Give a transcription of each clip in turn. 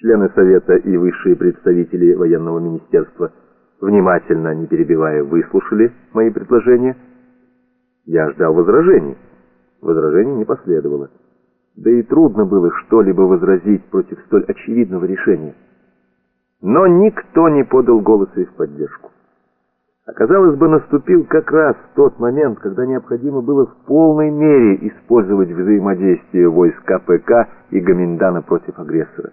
Члены Совета и высшие представители военного министерства, внимательно, не перебивая, выслушали мои предложения. Я ждал возражений. Возражений не последовало. Да и трудно было что-либо возразить против столь очевидного решения. Но никто не подал голоса в поддержку. Оказалось бы, наступил как раз тот момент, когда необходимо было в полной мере использовать взаимодействие войск КПК и Гаминдана против агрессора.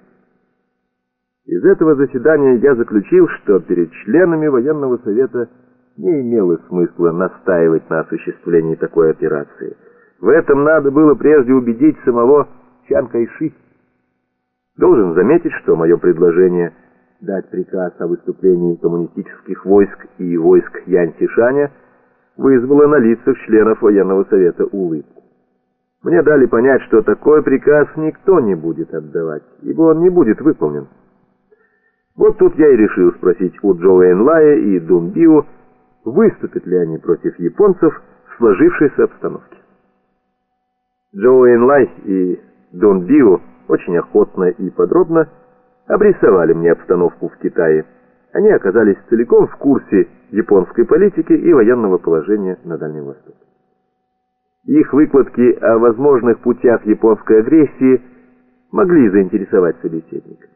Из этого заседания я заключил, что перед членами военного совета не имело смысла настаивать на осуществлении такой операции. В этом надо было прежде убедить самого Чан Кайши. Должен заметить, что мое предложение – дать приказ о выступлении коммунистических войск и войск Ян-Тишаня вызвало на лицах членов военного совета улыбку. Мне дали понять, что такой приказ никто не будет отдавать, ибо он не будет выполнен. Вот тут я и решил спросить у Джо Энлая и Дун Био, выступят ли они против японцев в сложившейся обстановке. Джо Энлай и Дун Био очень охотно и подробно обрисовали мне обстановку в Китае. Они оказались целиком в курсе японской политики и военного положения на Дальнем Востоке. Их выкладки о возможных путях японской агрессии могли заинтересовать собеседника.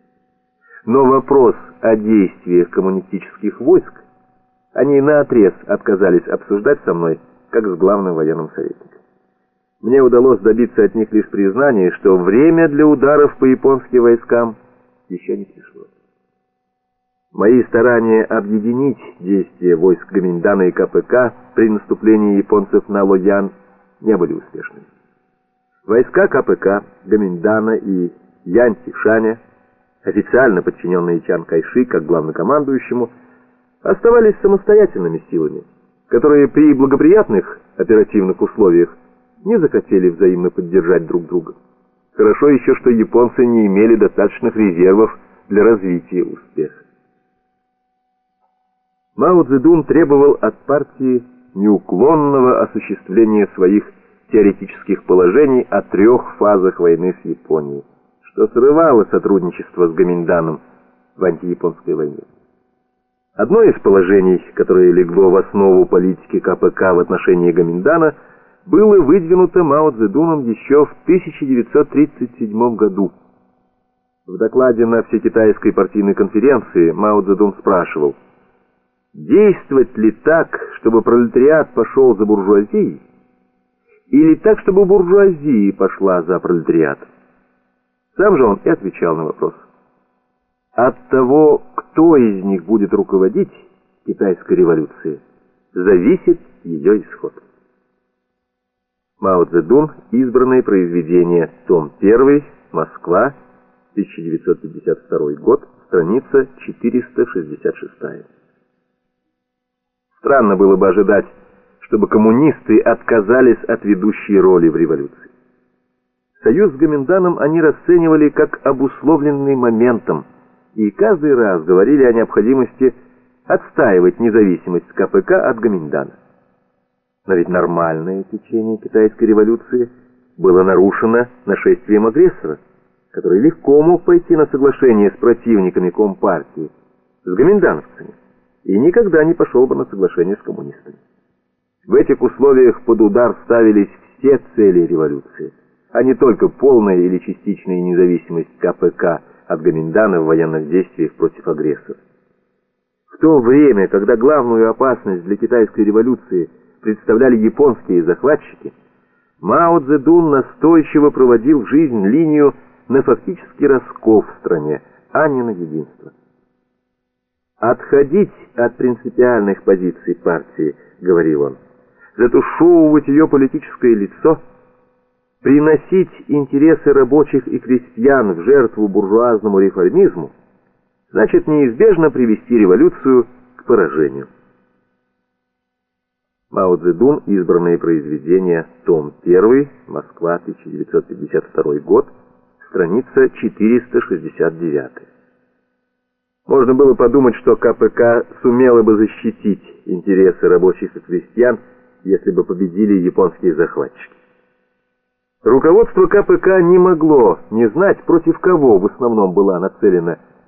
Но вопрос о действиях коммунистических войск они наотрез отказались обсуждать со мной, как с главным военным советником. Мне удалось добиться от них лишь признания, что время для ударов по японским войскам еще не пришло. Мои старания объединить действия войск Гаминдана и КПК при наступлении японцев на Лоян не были успешными. Войска КПК, Гаминдана и Янти-Шаня, официально подчиненные Чан Кайши как главнокомандующему, оставались самостоятельными силами, которые при благоприятных оперативных условиях не захотели взаимно поддержать друг друга. Хорошо еще, что японцы не имели достаточных резервов для развития успеха. Мао Цзэдун требовал от партии неуклонного осуществления своих теоретических положений о трех фазах войны с Японией, что срывало сотрудничество с Гаминданом в антияпонской войне. Одно из положений, которое легло в основу политики КПК в отношении Гаминдана – было выдвинуто Мао Цзэдуном еще в 1937 году. В докладе на Всекитайской партийной конференции Мао Цзэдун спрашивал, действовать ли так, чтобы пролетариат пошел за буржуазией, или так, чтобы буржуазия пошла за пролетариатом? Сам же он и отвечал на вопрос. От того, кто из них будет руководить китайской революцией, зависит ее исход. Мао Цзэдун. Избранные произведения. Том 1. Москва. 1952 год. Страница 466. Странно было бы ожидать, чтобы коммунисты отказались от ведущей роли в революции. Союз с Гоминданом они расценивали как обусловленный моментом, и каждый раз говорили о необходимости отстаивать независимость КПК от Гоминдана. Но ведь нормальное течение китайской революции было нарушено нашествием агрессора, который легко мог пойти на соглашение с противниками Компартии, с гоминдановцами, и никогда не пошел бы на соглашение с коммунистами. В этих условиях под удар ставились все цели революции, а не только полная или частичная независимость КПК от Гоминдана в военных действиях против агрессора. В то время, когда главную опасность для китайской революции – представляли японские захватчики, Мао Цзэдун настойчиво проводил в жизнь линию на фактический раскол в стране, а не на единство. «Отходить от принципиальных позиций партии», — говорил он, «затушевывать ее политическое лицо, приносить интересы рабочих и крестьян в жертву буржуазному реформизму, значит неизбежно привести революцию к поражению». Мао Цзэдун. Избранные произведения. Том 1. Москва, 1952 год. Страница 469. Можно было подумать, что КПК сумела бы защитить интересы рабочих и крестьян, если бы победили японские захватчики. Руководство КПК не могло не знать, против кого в основном была нацелена